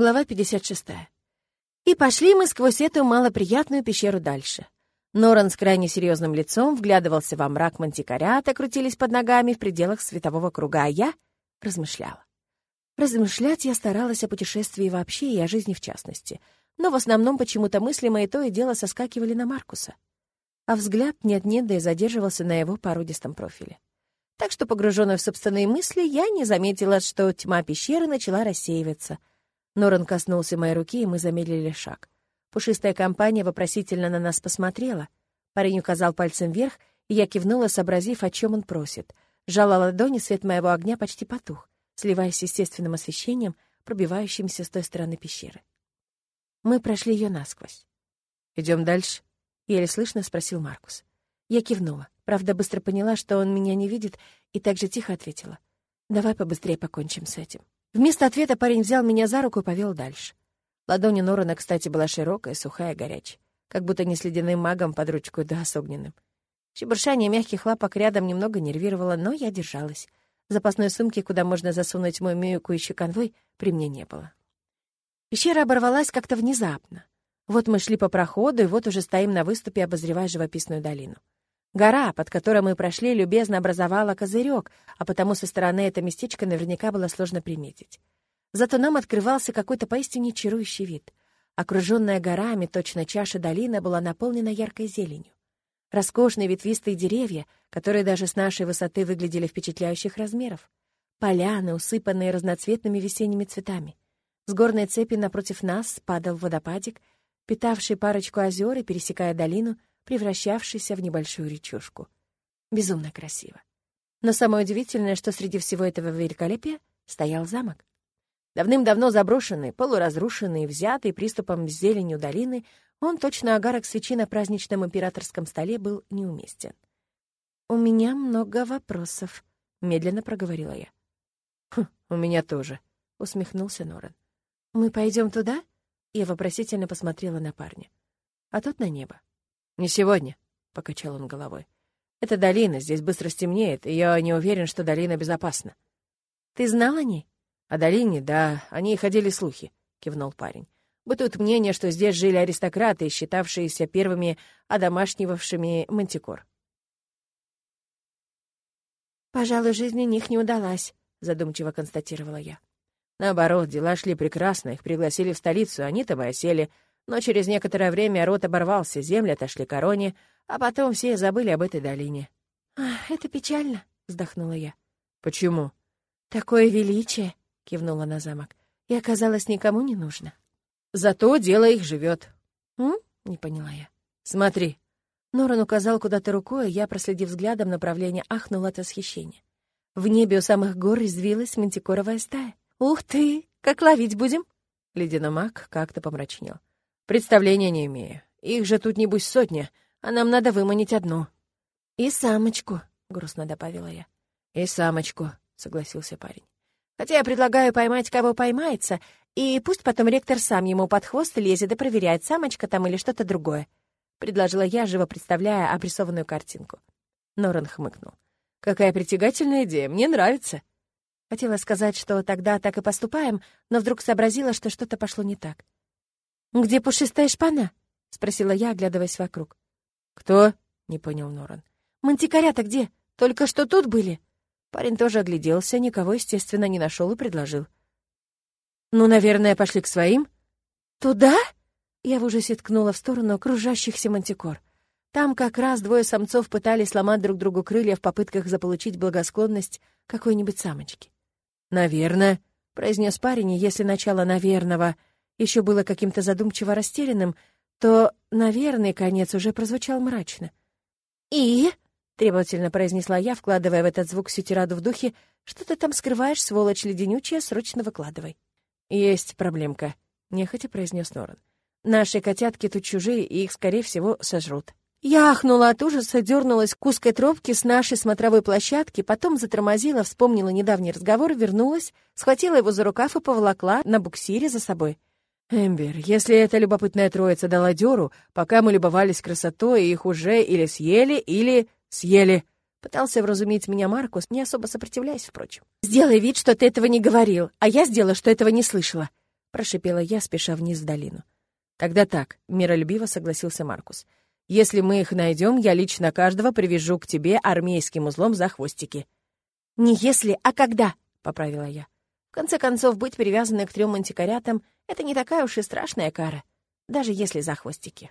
Глава 56. И пошли мы сквозь эту малоприятную пещеру дальше. Норан с крайне серьезным лицом вглядывался во мрак мантикорята, крутились под ногами в пределах светового круга, а я размышляла. Размышлять я старалась о путешествии вообще и о жизни в частности, но в основном почему-то мысли мои то и дело соскакивали на Маркуса. А взгляд нет-нет, да и задерживался на его породистом профиле. Так что, погруженная в собственные мысли, я не заметила, что тьма пещеры начала рассеиваться — Норан коснулся моей руки, и мы замедлили шаг. Пушистая компания вопросительно на нас посмотрела. Парень указал пальцем вверх, и я кивнула, сообразив, о чем он просит. Жала ладони, свет моего огня почти потух, сливаясь с естественным освещением, пробивающимся с той стороны пещеры. Мы прошли ее насквозь. Идем дальше?» — еле слышно спросил Маркус. Я кивнула. Правда, быстро поняла, что он меня не видит, и так же тихо ответила. «Давай побыстрее покончим с этим». Вместо ответа парень взял меня за руку и повел дальше. Ладонь Норана, кстати, была широкая, сухая, горячая, как будто не с ледяным магом под ручку, да с огненным. Шебуршание мягких лапок рядом немного нервировало, но я держалась. Запасной сумки, куда можно засунуть мой меюкающий конвой, при мне не было. Пещера оборвалась как-то внезапно. Вот мы шли по проходу, и вот уже стоим на выступе, обозревая живописную долину. Гора, под которой мы прошли, любезно образовала козырек, а потому со стороны это местечко наверняка было сложно приметить. Зато нам открывался какой-то поистине чарующий вид. Окруженная горами, точно чаша долина была наполнена яркой зеленью. Роскошные ветвистые деревья, которые даже с нашей высоты выглядели впечатляющих размеров. Поляны, усыпанные разноцветными весенними цветами. С горной цепи напротив нас падал водопадик, питавший парочку озер и, пересекая долину, превращавшийся в небольшую речушку. Безумно красиво. Но самое удивительное, что среди всего этого великолепия стоял замок. Давным-давно заброшенный, полуразрушенный, взятый приступом зеленью долины, он, точно огарок свечи на праздничном императорском столе, был неуместен. «У меня много вопросов», — медленно проговорила я. «Хм, у меня тоже», — усмехнулся Норан. «Мы пойдем туда?» Я вопросительно посмотрела на парня. А тот на небо. «Не сегодня», — покачал он головой. «Это долина, здесь быстро стемнеет, и я не уверен, что долина безопасна». «Ты знал о ней?» «О долине, да, о ней ходили слухи», — кивнул парень. «Бытует мнение, что здесь жили аристократы, считавшиеся первыми одомашнивавшими мантикор». «Пожалуй, жизнь у них не удалась», — задумчиво констатировала я. Наоборот, дела шли прекрасно, их пригласили в столицу, они-то бы осели, но через некоторое время рот оборвался, земли отошли короне, а потом все забыли об этой долине. «Это печально», — вздохнула я. «Почему?» «Такое величие», — кивнула на замок, — «и оказалось никому не нужно». «Зато дело их живет. «М?» — не поняла я. «Смотри». Норан указал куда-то рукой, я, проследив взглядом направление, ахнула от восхищения. В небе у самых гор извилась мантикоровая стая. «Ух ты! Как ловить будем?» Ледяномаг как-то помрачнел. Представления не имею. Их же тут небось сотня, а нам надо выманить одну. И самочку, грустно добавила я. И самочку, согласился парень. Хотя я предлагаю поймать, кого поймается, и пусть потом ректор сам ему под хвост лезет и проверяет, самочка там или что-то другое. Предложила я, живо представляя обрисованную картинку. Норан хмыкнул. «Какая притягательная идея, мне нравится». Хотела сказать, что тогда так и поступаем, но вдруг сообразила, что что-то пошло не так. «Где пушистая шпана?» — спросила я, оглядываясь вокруг. «Кто?» — не понял Норан. «Мантикорята где? Только что тут были?» Парень тоже огляделся, никого, естественно, не нашел и предложил. «Ну, наверное, пошли к своим?» «Туда?» Я в ужасе ткнула в сторону окружающихся мантикор. Там как раз двое самцов пытались сломать друг другу крылья в попытках заполучить благосклонность какой-нибудь самочки. «Наверное», — произнес парень, и если начало «наверного» еще было каким-то задумчиво растерянным, то, наверное, конец уже прозвучал мрачно. «И?» — требовательно произнесла я, вкладывая в этот звук всю тираду в духе. «Что ты там скрываешь, сволочь леденючая, срочно выкладывай». «Есть проблемка», — нехотя произнес Норан. «Наши котятки тут чужие, и их, скорее всего, сожрут». Я ахнула от ужаса, дернулась к узкой тропке с нашей смотровой площадки, потом затормозила, вспомнила недавний разговор, вернулась, схватила его за рукав и поволокла на буксире за собой. «Эмбер, если эта любопытная троица дала дёру, пока мы любовались красотой, их уже или съели, или съели». Пытался вразумить меня Маркус, не особо сопротивляясь, впрочем. «Сделай вид, что ты этого не говорил, а я сделаю, что этого не слышала». — прошипела я, спеша вниз в долину. «Тогда так», — миролюбиво согласился Маркус. «Если мы их найдем, я лично каждого привяжу к тебе армейским узлом за хвостики». «Не если, а когда», — поправила я. «В конце концов, быть привязанной к трем антикарятам — это не такая уж и страшная кара, даже если за хвостики».